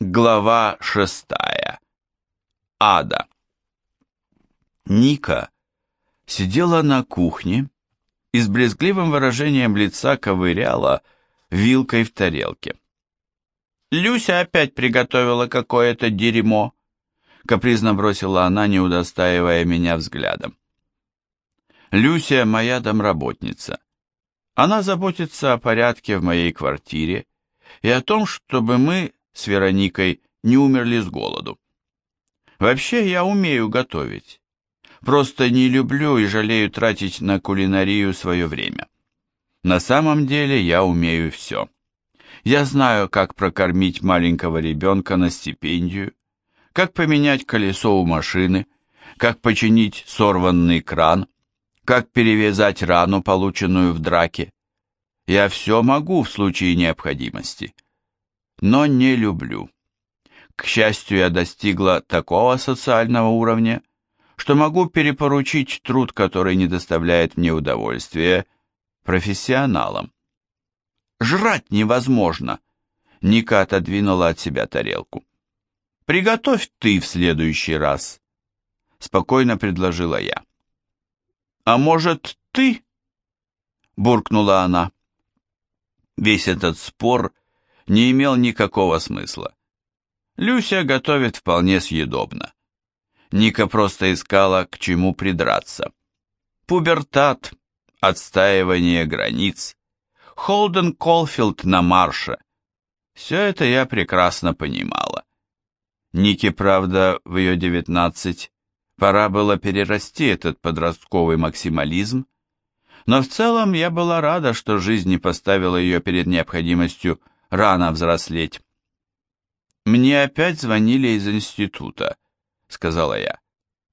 Глава шестая. Ада. Ника сидела на кухне и с брезгливым выражением лица ковыряла вилкой в тарелке. «Люся опять приготовила какое-то дерьмо», — капризно бросила она, не удостаивая меня взглядом. Люся моя домработница. Она заботится о порядке в моей квартире и о том, чтобы мы с Вероникой не умерли с голоду. Вообще я умею готовить. Просто не люблю и жалею тратить на кулинарию свое время. На самом деле я умею все. Я знаю, как прокормить маленького ребенка на стипендию, как поменять колесо у машины, как починить сорванный кран, как перевязать рану, полученную в драке. Я все могу в случае необходимости, но не люблю. К счастью, я достигла такого социального уровня, что могу перепоручить труд, который не доставляет мне удовольствия, профессионалам. Жрать невозможно. Ника отодвинула от себя тарелку. Приготовь ты в следующий раз, спокойно предложила я. «А может, ты?» — буркнула она. Весь этот спор не имел никакого смысла. Люся готовит вполне съедобно. Ника просто искала, к чему придраться. Пубертат, отстаивание границ, Холден Колфилд на марше. Все это я прекрасно понимала. Нике, правда, в ее девятнадцать Пора было перерасти этот подростковый максимализм, но в целом я была рада, что жизнь не поставила ее перед необходимостью рано взрослеть. «Мне опять звонили из института», — сказала я.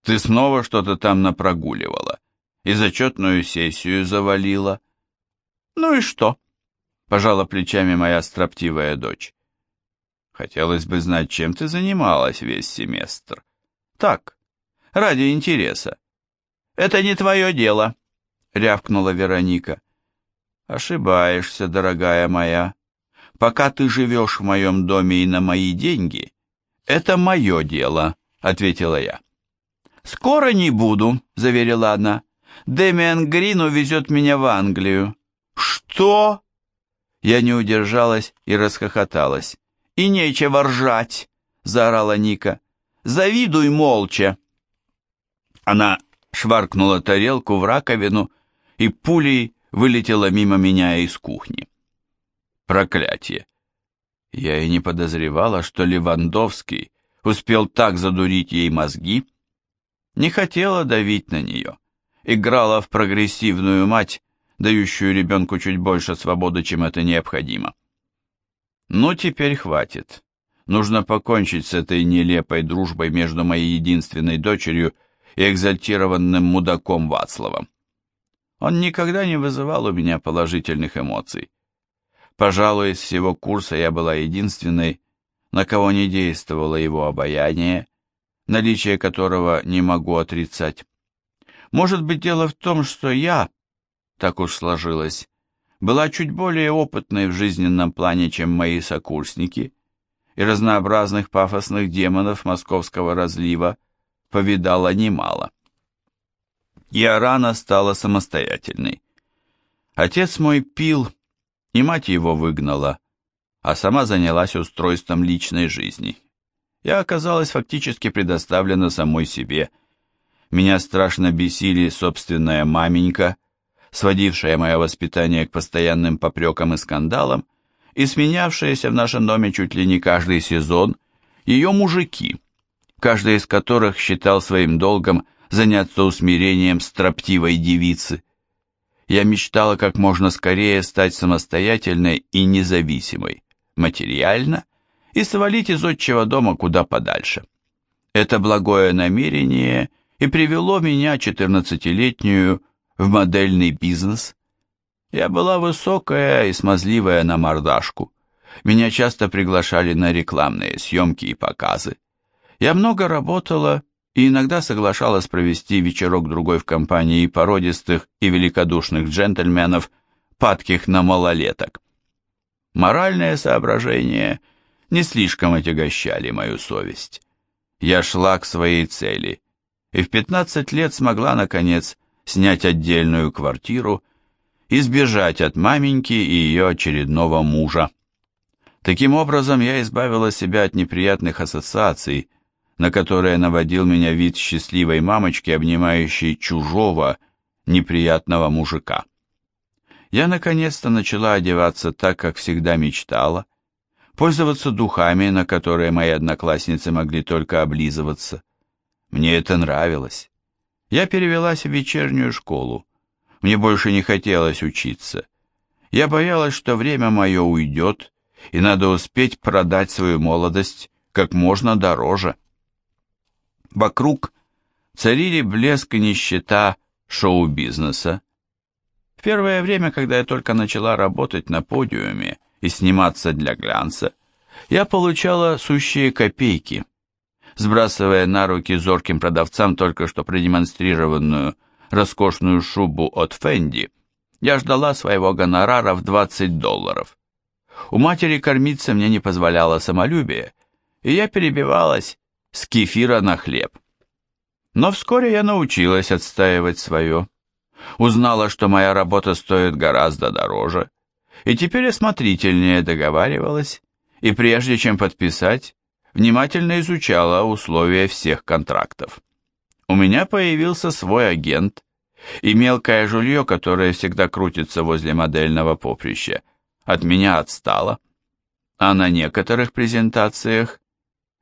«Ты снова что-то там напрогуливала и зачетную сессию завалила». «Ну и что?» — пожала плечами моя строптивая дочь. «Хотелось бы знать, чем ты занималась весь семестр». «Так, ради интереса. Это не твое дело, рявкнула Вероника. Ошибаешься, дорогая моя. Пока ты живешь в моем доме и на мои деньги, это мое дело, ответила я. Скоро не буду, заверила она. Дэмиан Грин увезет меня в Англию. Что? Я не удержалась и расхохоталась. И нечего ржать, заорала Ника. Завидуй молча. Она шваркнула тарелку в раковину и пулей вылетела мимо меня из кухни. Проклятие! Я и не подозревала, что Левандовский успел так задурить ей мозги. Не хотела давить на нее. Играла в прогрессивную мать, дающую ребенку чуть больше свободы, чем это необходимо. Ну, теперь хватит. Нужно покончить с этой нелепой дружбой между моей единственной дочерью и экзальтированным мудаком Вацлавом. Он никогда не вызывал у меня положительных эмоций. Пожалуй, из всего курса я была единственной, на кого не действовало его обаяние, наличие которого не могу отрицать. Может быть, дело в том, что я, так уж сложилось, была чуть более опытной в жизненном плане, чем мои сокурсники, и разнообразных пафосных демонов московского разлива повидала немало. Я рано стала самостоятельной. Отец мой пил, и мать его выгнала, а сама занялась устройством личной жизни. Я оказалась фактически предоставлена самой себе. Меня страшно бесили собственная маменька, сводившая мое воспитание к постоянным попрекам и скандалам, и сменявшаяся в нашем доме чуть ли не каждый сезон ее мужики, каждый из которых считал своим долгом заняться усмирением строптивой девицы. Я мечтала как можно скорее стать самостоятельной и независимой, материально, и свалить из отчего дома куда подальше. Это благое намерение и привело меня, четырнадцатилетнюю, в модельный бизнес. Я была высокая и смазливая на мордашку. Меня часто приглашали на рекламные съемки и показы. Я много работала и иногда соглашалась провести вечерок-другой в компании породистых и великодушных джентльменов, падких на малолеток. Моральные соображения не слишком отягощали мою совесть. Я шла к своей цели, и в 15 лет смогла, наконец, снять отдельную квартиру и сбежать от маменьки и ее очередного мужа. Таким образом, я избавила себя от неприятных ассоциаций, на которые наводил меня вид счастливой мамочки, обнимающей чужого, неприятного мужика. Я наконец-то начала одеваться так, как всегда мечтала, пользоваться духами, на которые мои одноклассницы могли только облизываться. Мне это нравилось. Я перевелась в вечернюю школу. Мне больше не хотелось учиться. Я боялась, что время мое уйдет, и надо успеть продать свою молодость как можно дороже. Вокруг царили блеск и нищета шоу-бизнеса. В первое время, когда я только начала работать на подиуме и сниматься для глянца, я получала сущие копейки, сбрасывая на руки зорким продавцам только что продемонстрированную роскошную шубу от Фенди, я ждала своего гонорара в 20 долларов. У матери кормиться мне не позволяло самолюбие, и я перебивалась с кефира на хлеб. Но вскоре я научилась отстаивать свое. Узнала, что моя работа стоит гораздо дороже, и теперь осмотрительнее договаривалась, и прежде чем подписать, внимательно изучала условия всех контрактов. У меня появился свой агент, и мелкое жулье, которое всегда крутится возле модельного поприща, от меня отстало. А на некоторых презентациях,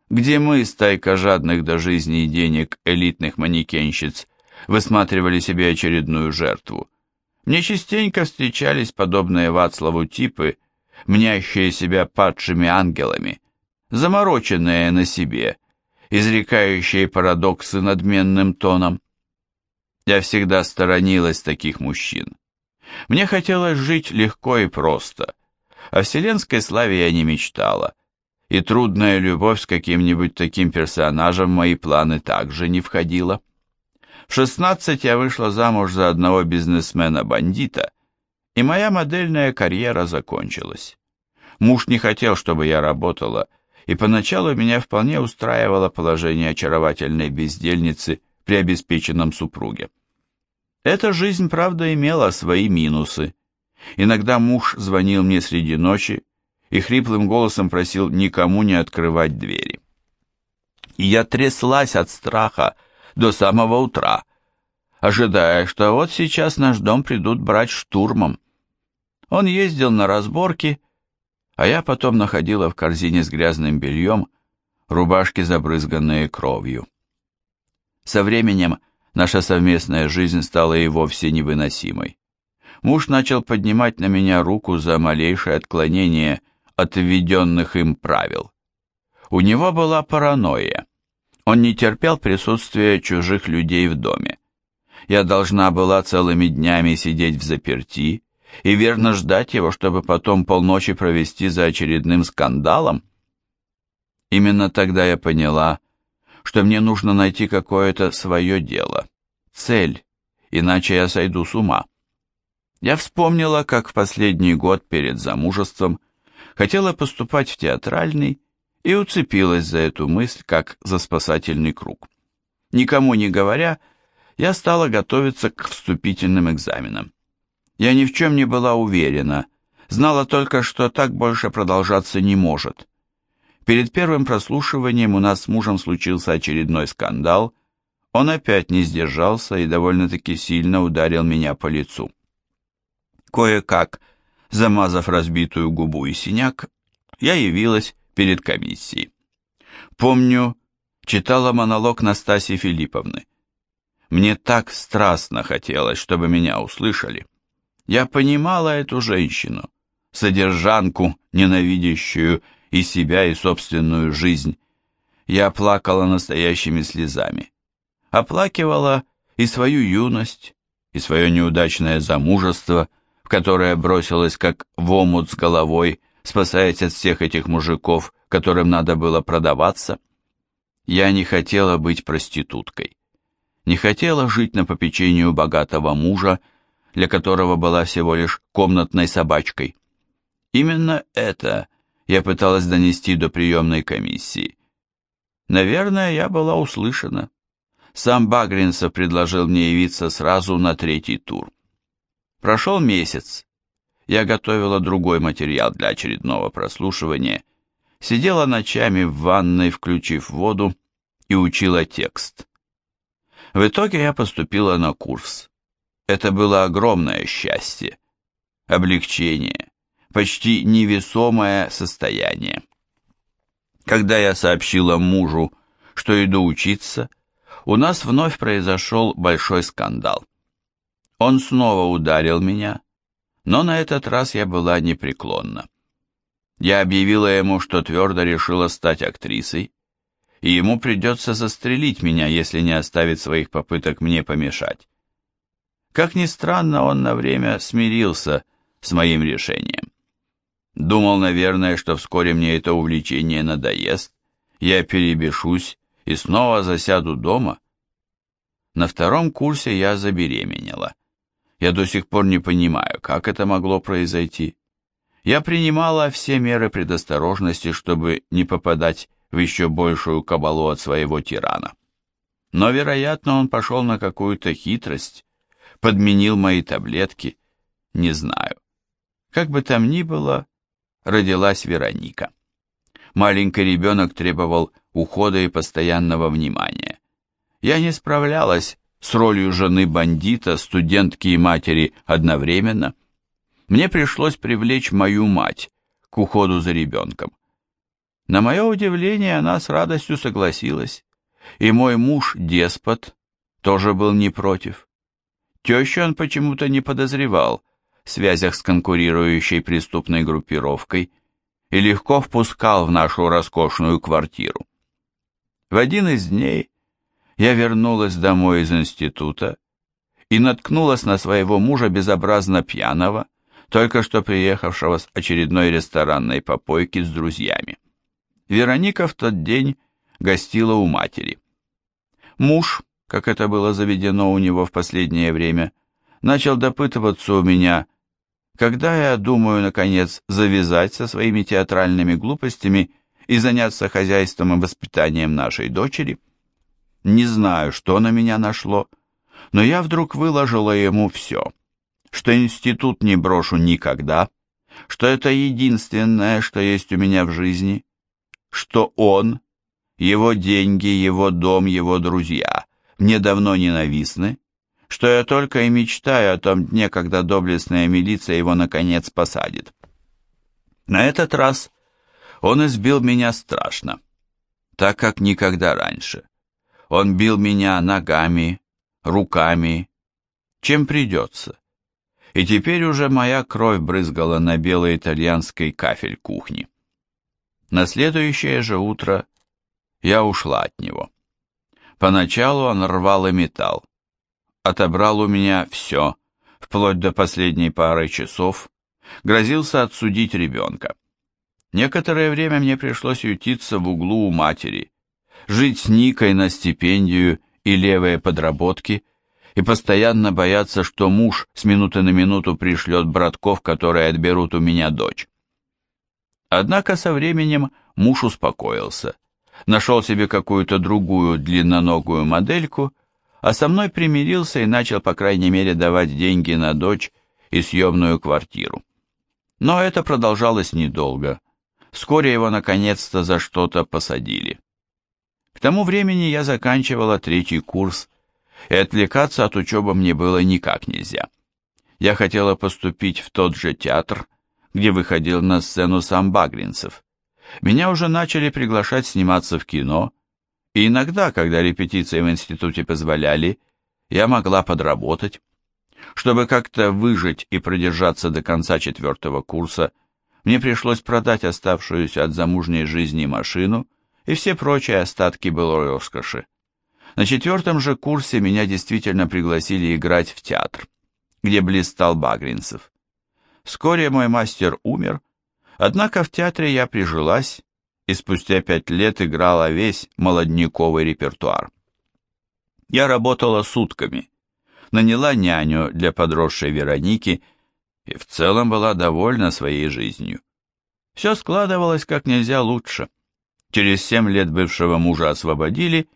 где мы, стайка жадных до жизни и денег элитных манекенщиц, высматривали себе очередную жертву, мне частенько встречались подобные Вацлаву типы, мнящие себя падшими ангелами, замороченные на себе, изрекающие парадоксы надменным тоном. Я всегда сторонилась таких мужчин. Мне хотелось жить легко и просто. О вселенской славе я не мечтала, и трудная любовь с каким-нибудь таким персонажем в мои планы также не входила. В 16 я вышла замуж за одного бизнесмена-бандита, и моя модельная карьера закончилась. Муж не хотел, чтобы я работала, и поначалу меня вполне устраивало положение очаровательной бездельницы при обеспеченном супруге. Эта жизнь, правда, имела свои минусы. Иногда муж звонил мне среди ночи и хриплым голосом просил никому не открывать двери. И я тряслась от страха до самого утра, ожидая, что вот сейчас наш дом придут брать штурмом. Он ездил на разборки, а я потом находила в корзине с грязным бельем рубашки, забрызганные кровью. Со временем наша совместная жизнь стала и вовсе невыносимой. Муж начал поднимать на меня руку за малейшее отклонение от введенных им правил. У него была паранойя. Он не терпел присутствия чужих людей в доме. Я должна была целыми днями сидеть в заперти и верно ждать его, чтобы потом полночи провести за очередным скандалом. Именно тогда я поняла, что мне нужно найти какое-то свое дело, цель, иначе я сойду с ума. Я вспомнила, как в последний год перед замужеством хотела поступать в театральный и уцепилась за эту мысль, как за спасательный круг. Никому не говоря, я стала готовиться к вступительным экзаменам. Я ни в чем не была уверена, знала только, что так больше продолжаться не может. Перед первым прослушиванием у нас с мужем случился очередной скандал, он опять не сдержался и довольно-таки сильно ударил меня по лицу. Кое-как, замазав разбитую губу и синяк, я явилась перед комиссией. Помню, читала монолог Настасьи Филипповны. Мне так страстно хотелось, чтобы меня услышали. Я понимала эту женщину, содержанку, ненавидящую и себя, и собственную жизнь. Я плакала настоящими слезами. Оплакивала и свою юность, и свое неудачное замужество, в которое бросилась как в омут с головой, спасаясь от всех этих мужиков, которым надо было продаваться. Я не хотела быть проституткой. Не хотела жить на попечению богатого мужа, для которого была всего лишь комнатной собачкой. Именно это я пыталась донести до приемной комиссии. Наверное, я была услышана. Сам Багринцев предложил мне явиться сразу на третий тур. Прошел месяц. Я готовила другой материал для очередного прослушивания, сидела ночами в ванной, включив воду, и учила текст. В итоге я поступила на курс. Это было огромное счастье, облегчение, почти невесомое состояние. Когда я сообщила мужу, что иду учиться, у нас вновь произошел большой скандал. Он снова ударил меня, но на этот раз я была непреклонна. Я объявила ему, что твердо решила стать актрисой, и ему придется застрелить меня, если не оставит своих попыток мне помешать. Как ни странно, он на время смирился с моим решением. Думал, наверное, что вскоре мне это увлечение надоест, я перебешусь и снова засяду дома. На втором курсе я забеременела. Я до сих пор не понимаю, как это могло произойти. Я принимала все меры предосторожности, чтобы не попадать в еще большую кабалу от своего тирана. Но, вероятно, он пошел на какую-то хитрость, подменил мои таблетки, не знаю. Как бы там ни было, родилась Вероника. Маленький ребенок требовал ухода и постоянного внимания. Я не справлялась с ролью жены бандита, студентки и матери одновременно. Мне пришлось привлечь мою мать к уходу за ребенком. На мое удивление, она с радостью согласилась, и мой муж-деспот тоже был не против. Тещу он почему-то не подозревал в связях с конкурирующей преступной группировкой и легко впускал в нашу роскошную квартиру. В один из дней я вернулась домой из института и наткнулась на своего мужа безобразно пьяного, только что приехавшего с очередной ресторанной попойки с друзьями. Вероника в тот день гостила у матери. Муж, как это было заведено у него в последнее время, начал допытываться у меня, когда я думаю, наконец, завязать со своими театральными глупостями и заняться хозяйством и воспитанием нашей дочери. Не знаю, что на меня нашло, но я вдруг выложила ему все, что институт не брошу никогда, что это единственное, что есть у меня в жизни, что он, его деньги, его дом, его друзья мне давно ненавистны, что я только и мечтаю о том дне, когда доблестная милиция его наконец посадит. На этот раз он избил меня страшно, так как никогда раньше. Он бил меня ногами, руками, чем придется. И теперь уже моя кровь брызгала на белый итальянский кафель кухни. На следующее же утро я ушла от него. Поначалу он рвал и металл. Отобрал у меня все, вплоть до последней пары часов, грозился отсудить ребенка. Некоторое время мне пришлось ютиться в углу у матери, жить с Никой на стипендию и левые подработки и постоянно бояться, что муж с минуты на минуту пришлет братков, которые отберут у меня дочь. Однако со временем муж успокоился, нашел себе какую-то другую длинноногую модельку, а со мной примирился и начал, по крайней мере, давать деньги на дочь и съемную квартиру. Но это продолжалось недолго. Вскоре его наконец-то за что-то посадили. Тому времени я заканчивала третий курс, и отвлекаться от учебы мне было никак нельзя. Я хотела поступить в тот же театр, где выходил на сцену сам Багринцев. Меня уже начали приглашать сниматься в кино, и иногда, когда репетиции в институте позволяли, я могла подработать. Чтобы как-то выжить и продержаться до конца четвертого курса, мне пришлось продать оставшуюся от замужней жизни машину и все прочие остатки былой роскоши. На четвертом же курсе меня действительно пригласили играть в театр, где блистал Багринцев. Вскоре мой мастер умер, однако в театре я прижилась и спустя пять лет играла весь молодняковый репертуар. Я работала сутками, наняла няню для подросшей Вероники и в целом была довольна своей жизнью. Все складывалось как нельзя лучше. Через семь лет бывшего мужа освободили,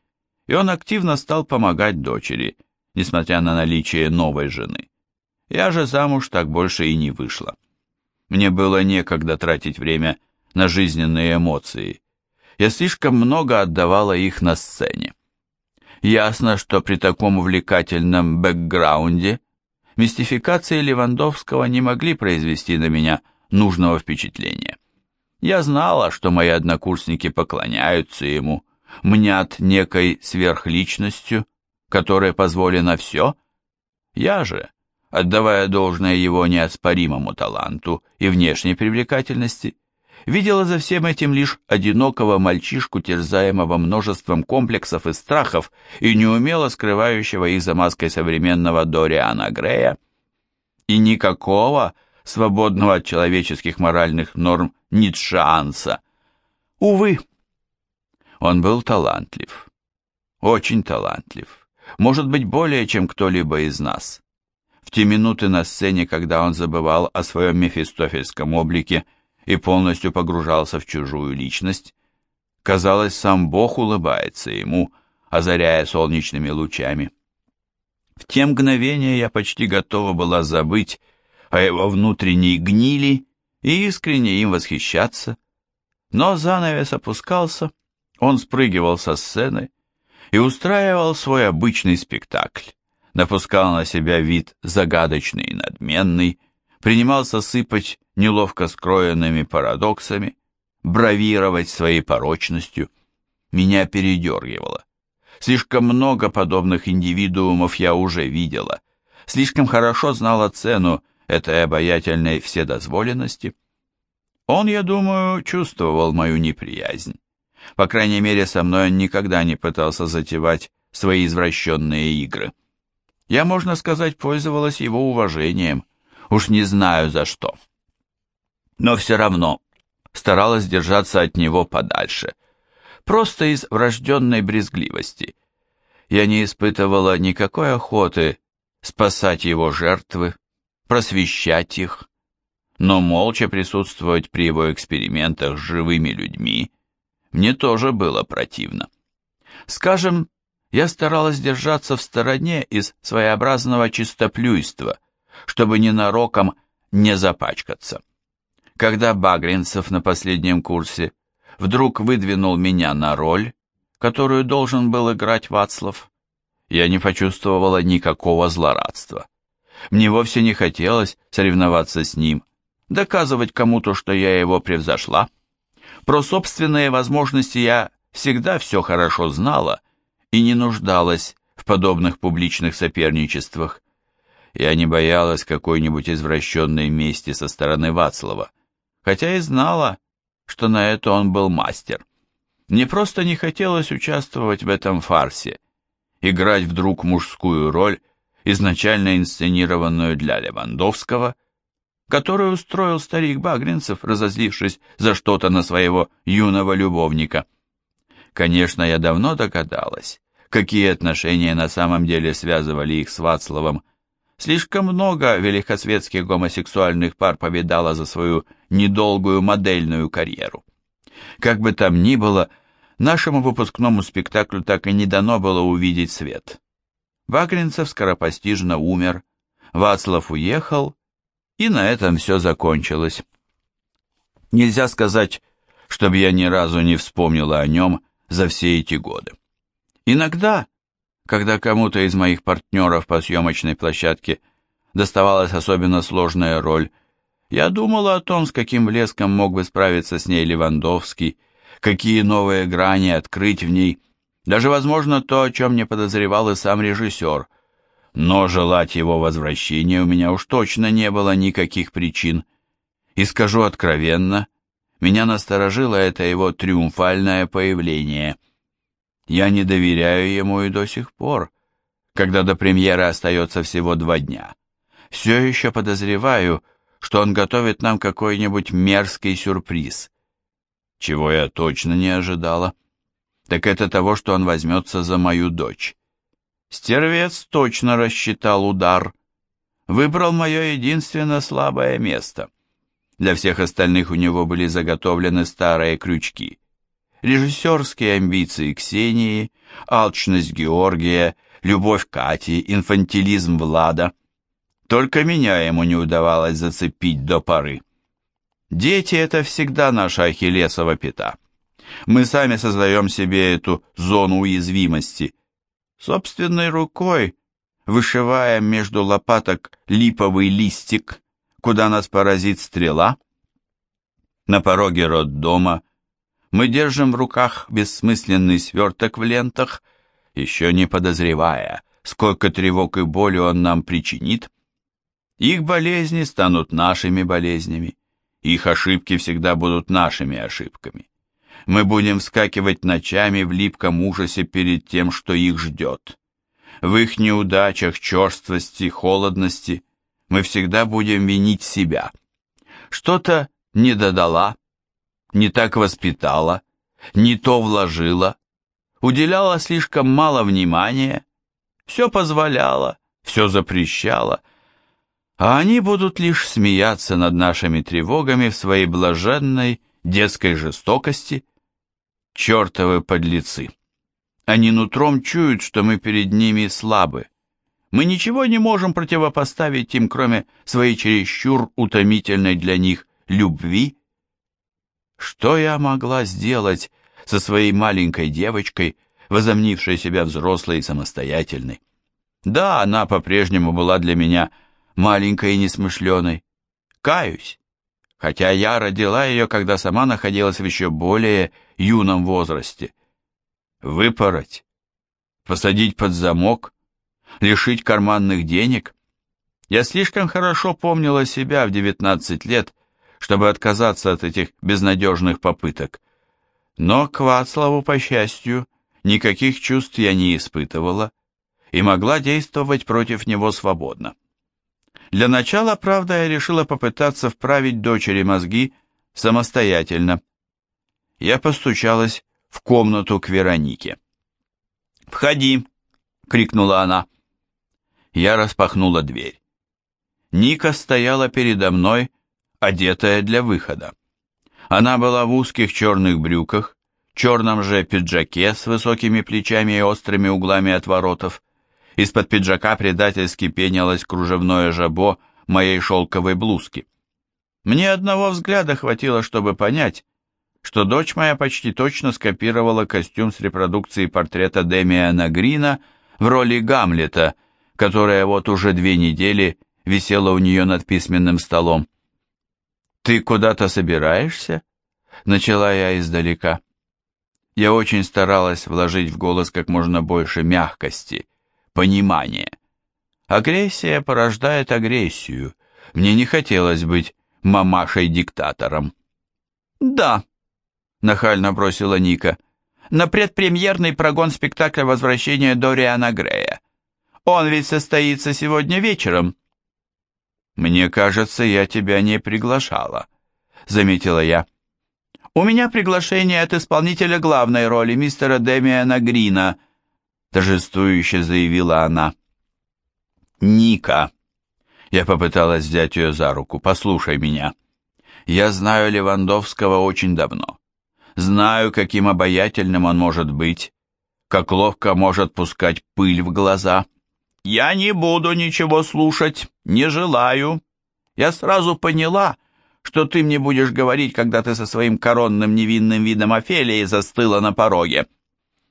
и он активно стал помогать дочери, несмотря на наличие новой жены. Я же замуж так больше и не вышла. Мне было некогда тратить время на жизненные эмоции. Я слишком много отдавала их на сцене. Ясно, что при таком увлекательном бэкграунде мистификации Левандовского не могли произвести на меня нужного впечатления. Я знала, что мои однокурсники поклоняются ему, мнят некой сверхличностью, которой позволено все. Я же, отдавая должное его неоспоримому таланту и внешней привлекательности, видела за всем этим лишь одинокого мальчишку, терзаемого множеством комплексов и страхов и неумело скрывающего их за маской современного Дориана Грея. И никакого свободного от человеческих моральных норм Ницшеанса. Увы, он был талантлив, очень талантлив, может быть, более, чем кто-либо из нас. В те минуты на сцене, когда он забывал о своем мефистофельском облике, и полностью погружался в чужую личность, казалось, сам Бог улыбается ему, озаряя солнечными лучами. В те мгновения я почти готова была забыть о его внутренней гнили и искренне им восхищаться, но занавес опускался, он спрыгивал со сцены и устраивал свой обычный спектакль, напускал на себя вид загадочный и надменный, принимался сыпать неловко скроенными парадоксами, бравировать своей порочностью. Меня передергивало. Слишком много подобных индивидуумов я уже видела, слишком хорошо знала цену этой обаятельной вседозволенности. Он, я думаю, чувствовал мою неприязнь. По крайней мере, со мной он никогда не пытался затевать свои извращенные игры. Я, можно сказать, пользовалась его уважением, уж не знаю за что но все равно старалась держаться от него подальше, просто из врожденной брезгливости. Я не испытывала никакой охоты спасать его жертвы, просвещать их, но молча присутствовать при его экспериментах с живыми людьми мне тоже было противно. Скажем, я старалась держаться в стороне из своеобразного чистоплюйства, чтобы ненароком не запачкаться когда Багринцев на последнем курсе вдруг выдвинул меня на роль, которую должен был играть Вацлав, я не почувствовала никакого злорадства. Мне вовсе не хотелось соревноваться с ним, доказывать кому-то, что я его превзошла. Про собственные возможности я всегда все хорошо знала и не нуждалась в подобных публичных соперничествах. Я не боялась какой-нибудь извращенной мести со стороны Вацлава хотя и знала, что на это он был мастер. Мне просто не хотелось участвовать в этом фарсе, играть вдруг мужскую роль, изначально инсценированную для Левандовского, которую устроил старик Багринцев, разозлившись за что-то на своего юного любовника. Конечно, я давно догадалась, какие отношения на самом деле связывали их с Вацлавом, Слишком много великосветских гомосексуальных пар повидала за свою недолгую модельную карьеру. Как бы там ни было, нашему выпускному спектаклю так и не дано было увидеть свет. Вагринцев скоропостижно умер, Вацлав уехал, и на этом все закончилось. Нельзя сказать, чтобы я ни разу не вспомнила о нем за все эти годы. Иногда, когда кому-то из моих партнеров по съемочной площадке доставалась особенно сложная роль, я думала о том, с каким блеском мог бы справиться с ней Левандовский, какие новые грани открыть в ней, даже, возможно, то, о чем не подозревал и сам режиссер. Но желать его возвращения у меня уж точно не было никаких причин. И скажу откровенно, меня насторожило это его триумфальное появление – я не доверяю ему и до сих пор, когда до премьеры остается всего два дня. Все еще подозреваю, что он готовит нам какой-нибудь мерзкий сюрприз. Чего я точно не ожидала, так это того, что он возьмется за мою дочь. Стервец точно рассчитал удар. Выбрал мое единственно слабое место. Для всех остальных у него были заготовлены старые крючки. Режиссерские амбиции Ксении, алчность Георгия, любовь Кати, инфантилизм Влада. Только меня ему не удавалось зацепить до поры. Дети — это всегда наша ахиллесова пята. Мы сами создаем себе эту зону уязвимости. Собственной рукой вышиваем между лопаток липовый листик, куда нас поразит стрела. На пороге роддома мы держим в руках бессмысленный сверток в лентах, еще не подозревая, сколько тревог и боли он нам причинит. Их болезни станут нашими болезнями, их ошибки всегда будут нашими ошибками. Мы будем вскакивать ночами в липком ужасе перед тем, что их ждет. В их неудачах, черствости, холодности мы всегда будем винить себя. Что-то не додала, не так воспитала, не то вложила, уделяла слишком мало внимания, все позволяла, все запрещала, а они будут лишь смеяться над нашими тревогами в своей блаженной детской жестокости – Чертовы подлецы! Они нутром чуют, что мы перед ними слабы. Мы ничего не можем противопоставить им, кроме своей чересчур утомительной для них любви. Что я могла сделать со своей маленькой девочкой, возомнившей себя взрослой и самостоятельной? Да, она по-прежнему была для меня маленькой и несмышленой. Каюсь хотя я родила ее, когда сама находилась в еще более юном возрасте. Выпороть, посадить под замок, лишить карманных денег. Я слишком хорошо помнила себя в 19 лет, чтобы отказаться от этих безнадежных попыток. Но к Вацлаву, по счастью, никаких чувств я не испытывала и могла действовать против него свободно. Для начала, правда, я решила попытаться вправить дочери мозги самостоятельно. Я постучалась в комнату к Веронике. «Входи!» — крикнула она. Я распахнула дверь. Ника стояла передо мной, одетая для выхода. Она была в узких черных брюках, черном же пиджаке с высокими плечами и острыми углами отворотов, из-под пиджака предательски пенилось кружевное жабо моей шелковой блузки. Мне одного взгляда хватило, чтобы понять, что дочь моя почти точно скопировала костюм с репродукции портрета Демиана Грина в роли Гамлета, которая вот уже две недели висела у нее над письменным столом. «Ты куда-то собираешься?» — начала я издалека. Я очень старалась вложить в голос как можно больше мягкости — понимание. Агрессия порождает агрессию. Мне не хотелось быть мамашей-диктатором. «Да», — нахально бросила Ника, — «на предпремьерный прогон спектакля «Возвращение Дориана Грея». Он ведь состоится сегодня вечером». «Мне кажется, я тебя не приглашала», — заметила я. «У меня приглашение от исполнителя главной роли, мистера Демиана Грина», торжествующе заявила она. «Ника!» Я попыталась взять ее за руку. «Послушай меня. Я знаю Левандовского очень давно. Знаю, каким обаятельным он может быть, как ловко может пускать пыль в глаза. Я не буду ничего слушать, не желаю. Я сразу поняла, что ты мне будешь говорить, когда ты со своим коронным невинным видом Офелии застыла на пороге.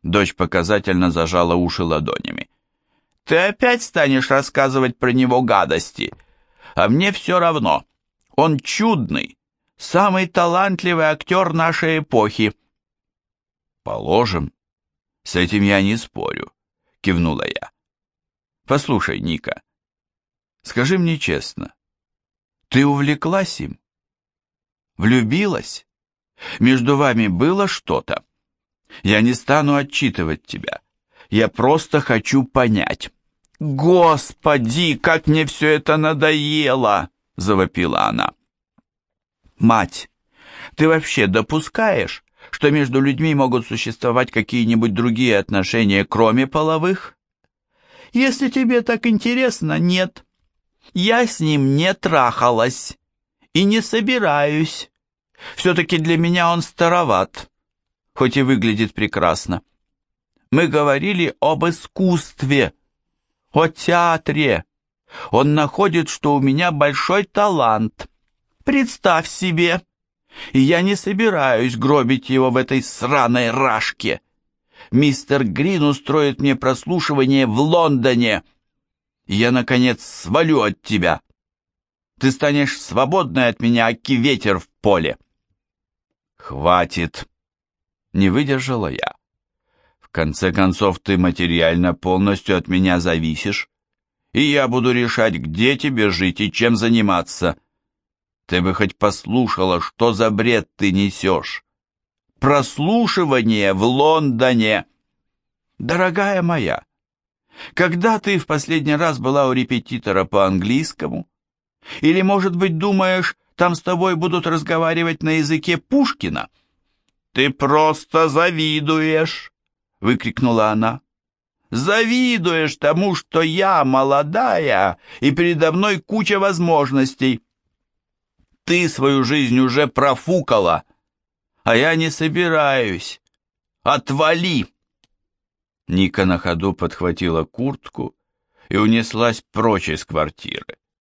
Дочь показательно зажала уши ладонями. «Ты опять станешь рассказывать про него гадости? А мне все равно. Он чудный, самый талантливый актер нашей эпохи». «Положим. С этим я не спорю», — кивнула я. «Послушай, Ника, скажи мне честно, ты увлеклась им? Влюбилась? Между вами было что-то?» Я не стану отчитывать тебя. Я просто хочу понять. Господи, как мне все это надоело, завопила она. Мать, ты вообще допускаешь, что между людьми могут существовать какие-нибудь другие отношения, кроме половых? Если тебе так интересно, нет. Я с ним не трахалась. И не собираюсь. Все-таки для меня он староват, хоть и выглядит прекрасно. Мы говорили об искусстве, о театре. Он находит, что у меня большой талант. Представь себе. И я не собираюсь гробить его в этой сраной рашке. Мистер Грин устроит мне прослушивание в Лондоне. Я, наконец, свалю от тебя. Ты станешь свободной от меня, аки ветер в поле. Хватит. Не выдержала я. В конце концов, ты материально полностью от меня зависишь, и я буду решать, где тебе жить и чем заниматься. Ты бы хоть послушала, что за бред ты несешь. Прослушивание в Лондоне. Дорогая моя, когда ты в последний раз была у репетитора по английскому? Или, может быть, думаешь, там с тобой будут разговаривать на языке Пушкина? Ты просто завидуешь, выкрикнула она. Завидуешь тому, что я молодая, и передо мной куча возможностей. Ты свою жизнь уже профукала, а я не собираюсь. Отвали!» Ника на ходу подхватила куртку и унеслась прочь из квартиры.